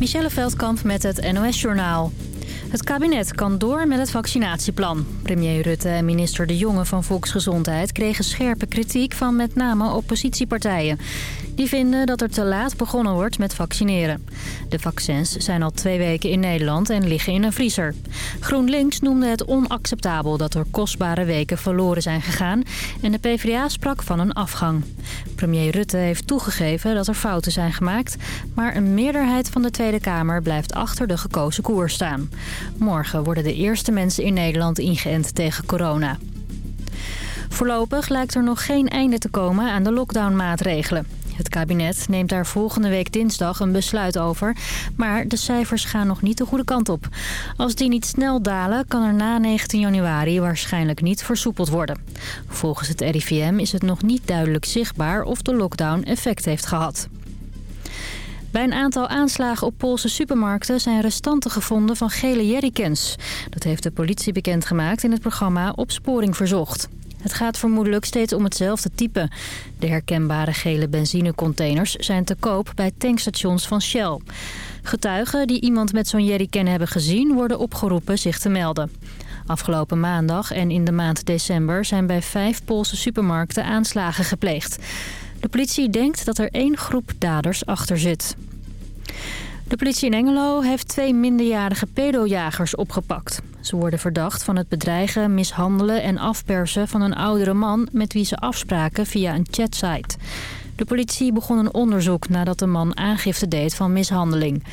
Michelle Veldkamp met het NOS-journaal. Het kabinet kan door met het vaccinatieplan. Premier Rutte en minister De Jonge van Volksgezondheid kregen scherpe kritiek van met name oppositiepartijen. Die vinden dat er te laat begonnen wordt met vaccineren. De vaccins zijn al twee weken in Nederland en liggen in een vriezer. GroenLinks noemde het onacceptabel dat er kostbare weken verloren zijn gegaan... en de PvdA sprak van een afgang. Premier Rutte heeft toegegeven dat er fouten zijn gemaakt... maar een meerderheid van de Tweede Kamer blijft achter de gekozen koers staan. Morgen worden de eerste mensen in Nederland ingeënt tegen corona. Voorlopig lijkt er nog geen einde te komen aan de lockdownmaatregelen. Het kabinet neemt daar volgende week dinsdag een besluit over. Maar de cijfers gaan nog niet de goede kant op. Als die niet snel dalen, kan er na 19 januari waarschijnlijk niet versoepeld worden. Volgens het RIVM is het nog niet duidelijk zichtbaar of de lockdown effect heeft gehad. Bij een aantal aanslagen op Poolse supermarkten zijn restanten gevonden van gele jerrycans. Dat heeft de politie bekendgemaakt in het programma Opsporing Verzocht. Het gaat vermoedelijk steeds om hetzelfde type. De herkenbare gele benzinecontainers zijn te koop bij tankstations van Shell. Getuigen die iemand met zo'n jerrycan hebben gezien... worden opgeroepen zich te melden. Afgelopen maandag en in de maand december... zijn bij vijf Poolse supermarkten aanslagen gepleegd. De politie denkt dat er één groep daders achter zit. De politie in Engelo heeft twee minderjarige pedojagers opgepakt. Ze worden verdacht van het bedreigen, mishandelen en afpersen van een oudere man... met wie ze afspraken via een chatsite. De politie begon een onderzoek nadat de man aangifte deed van mishandeling.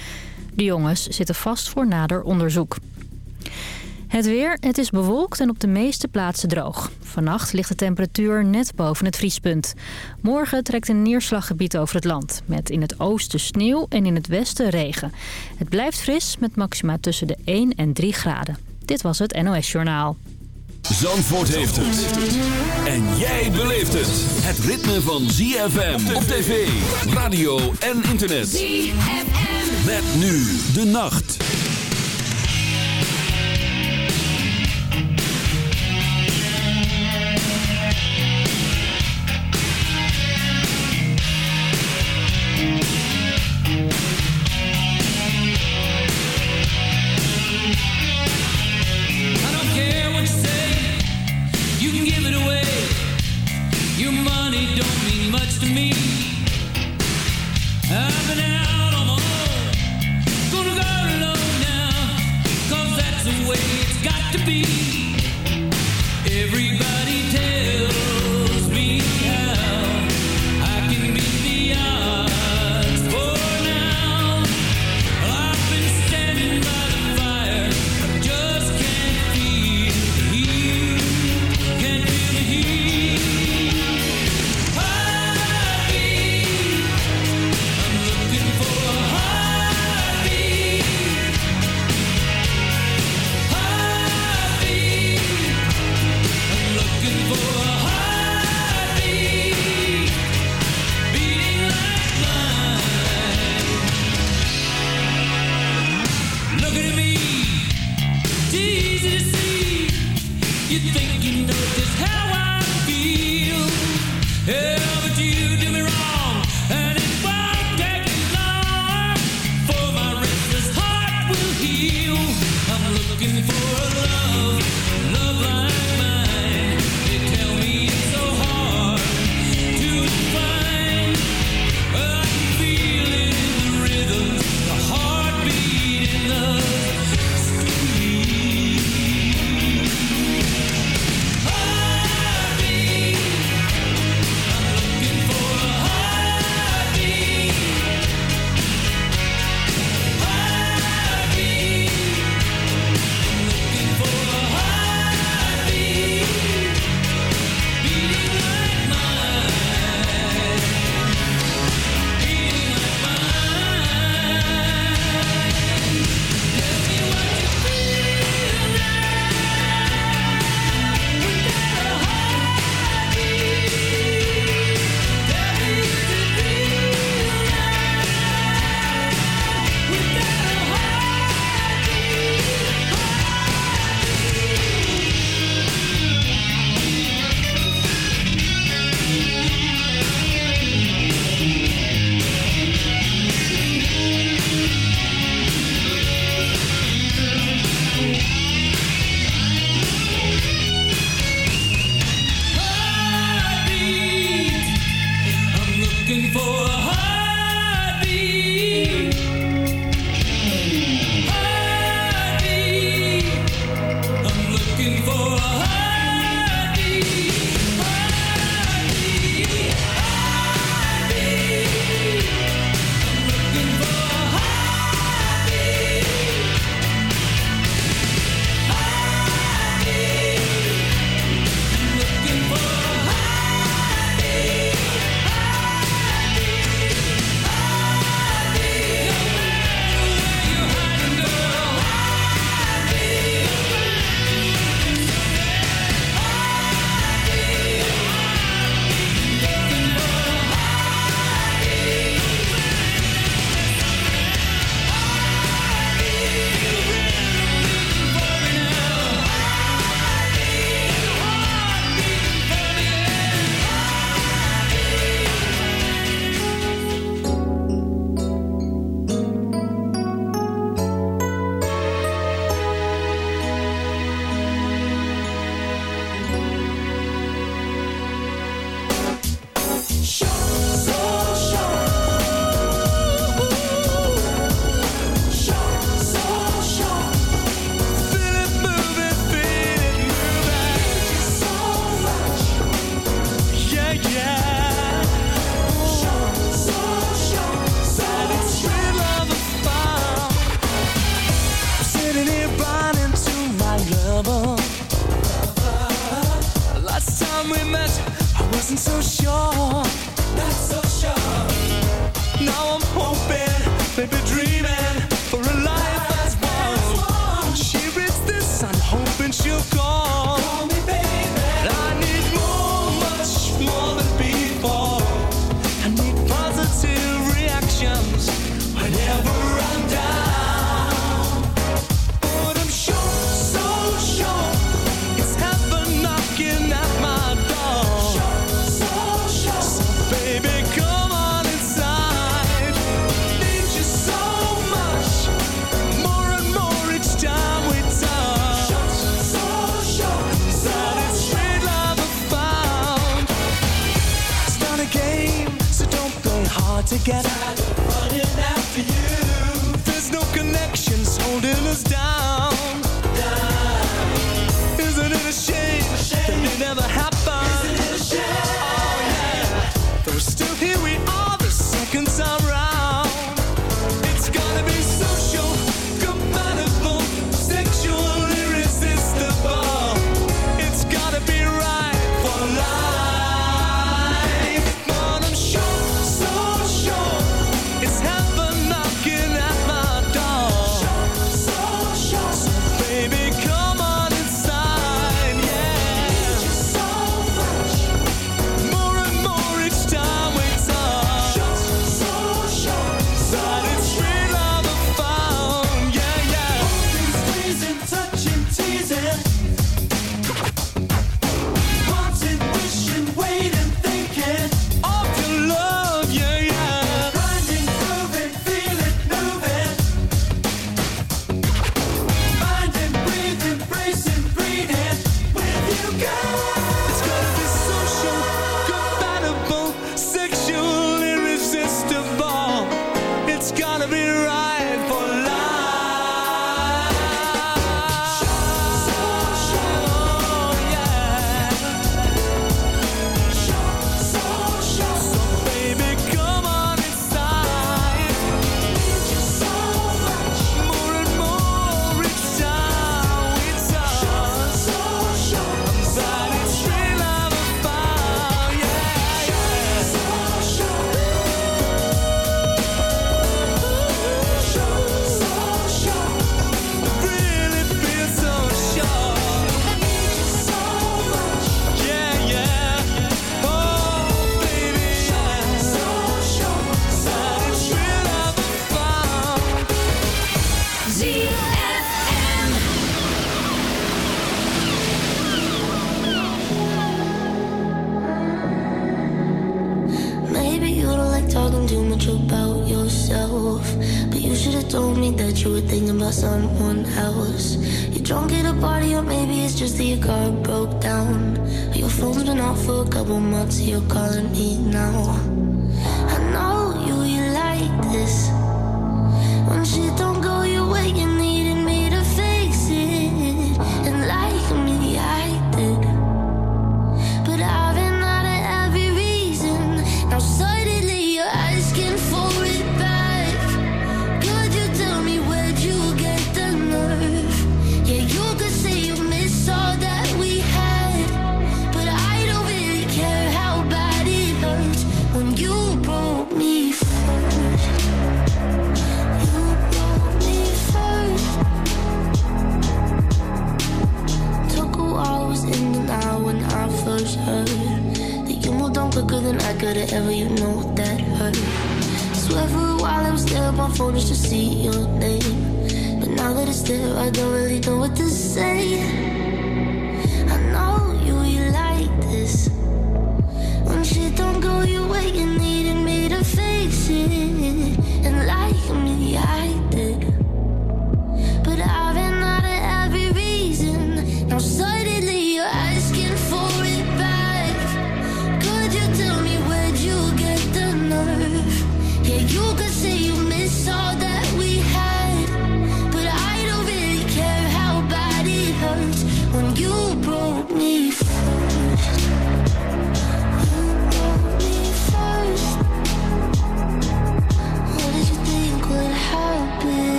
De jongens zitten vast voor nader onderzoek. Het weer, het is bewolkt en op de meeste plaatsen droog. Vannacht ligt de temperatuur net boven het vriespunt. Morgen trekt een neerslaggebied over het land. Met in het oosten sneeuw en in het westen regen. Het blijft fris met maxima tussen de 1 en 3 graden. Dit was het NOS Journaal. Zandvoort heeft het. En jij beleeft het. Het ritme van ZFM op tv, radio en internet. ZFM. Met nu de nacht.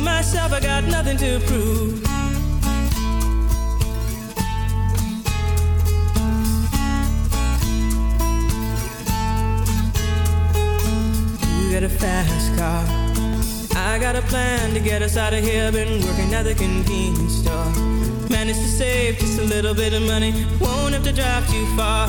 Myself, I got nothing to prove. You got a fast car. I got a plan to get us out of here. Been working at the convenience store. Managed to save just a little bit of money. Won't have to drive too far.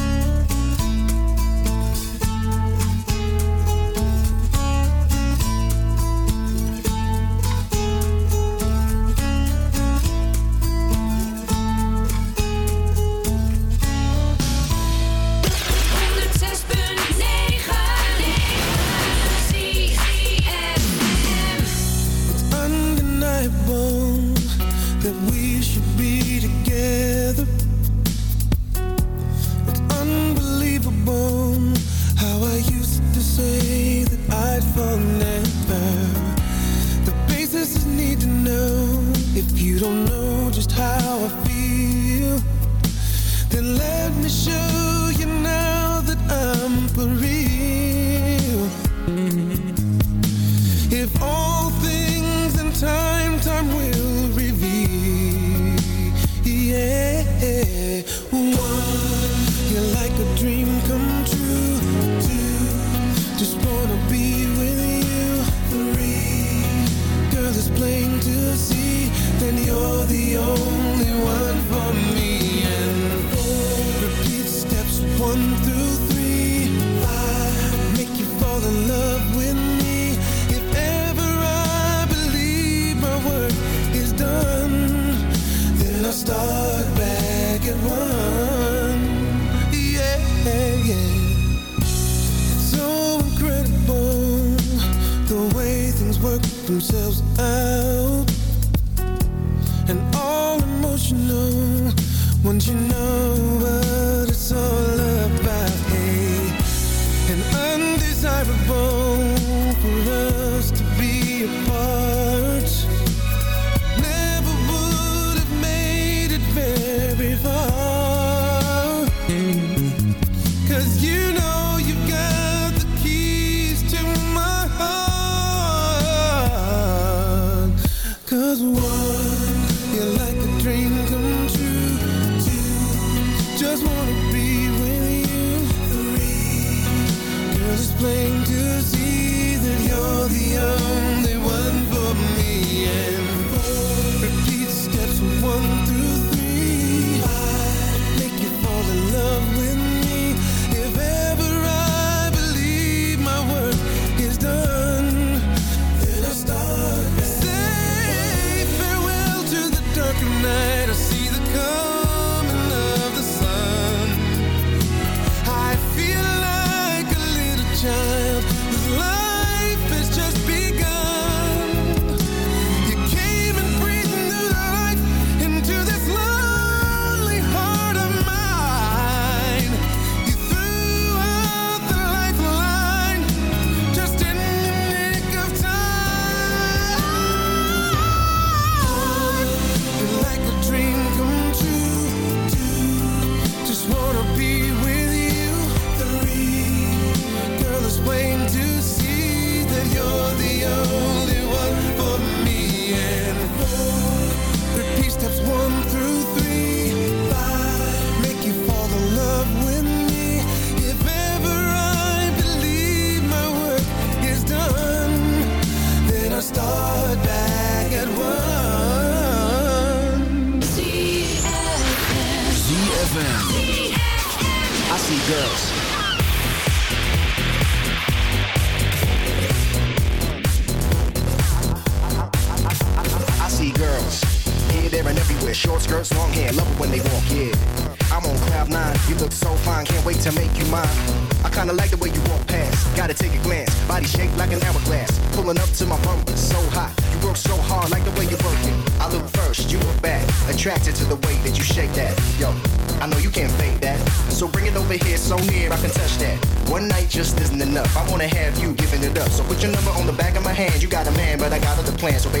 and all emotional. Once you know what it's all about? plans. Obey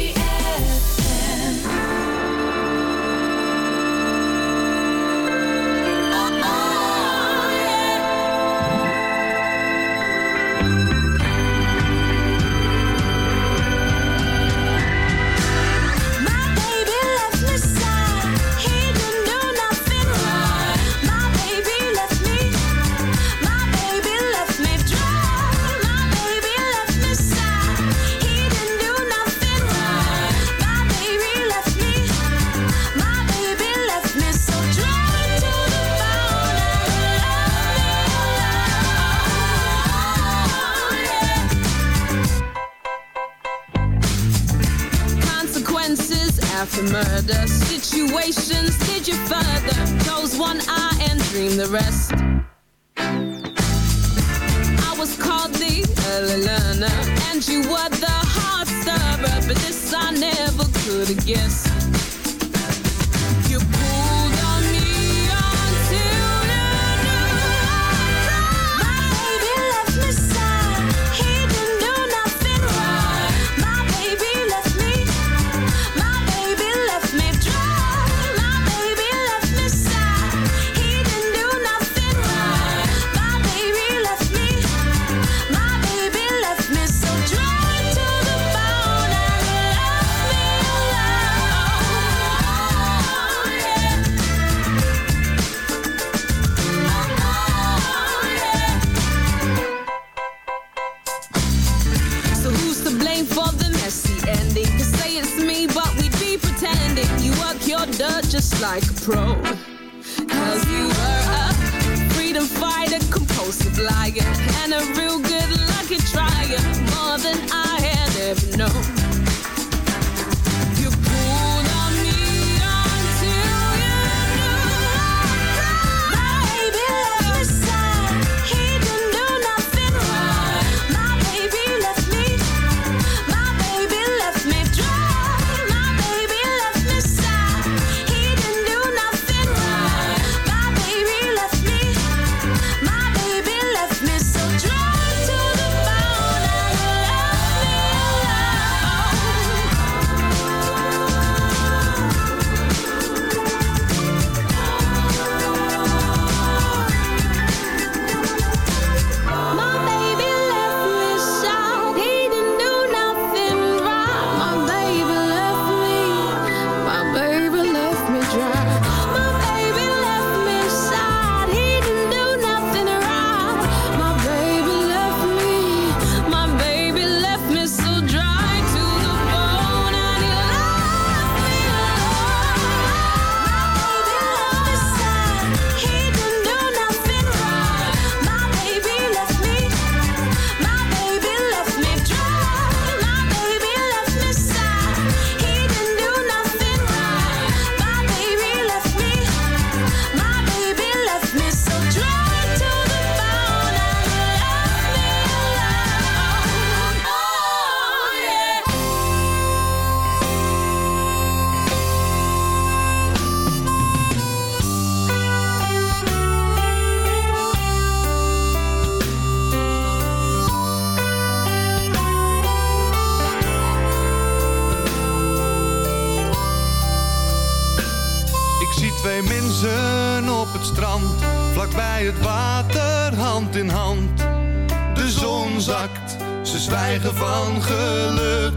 zwijgen van geluk.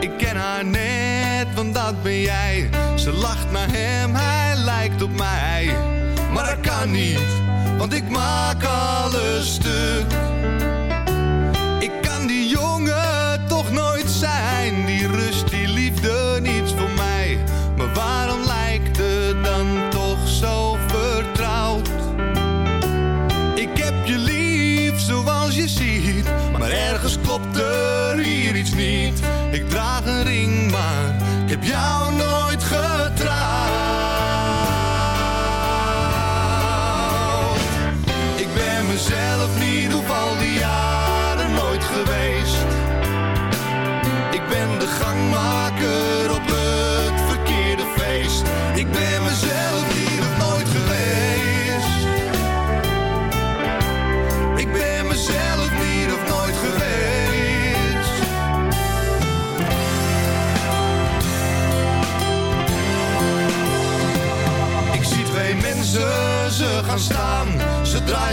Ik ken haar net, want dat ben jij. Ze lacht naar hem, hij lijkt op mij. Maar dat kan niet, want ik maak alles stuk.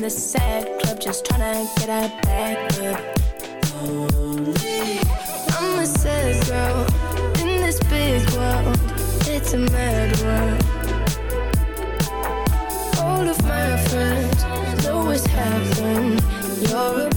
in the sad club just trying to get her back up. Lonely. I'm a sad girl in this big world. It's a mad world. All of my friends always have happened. You're a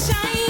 shine.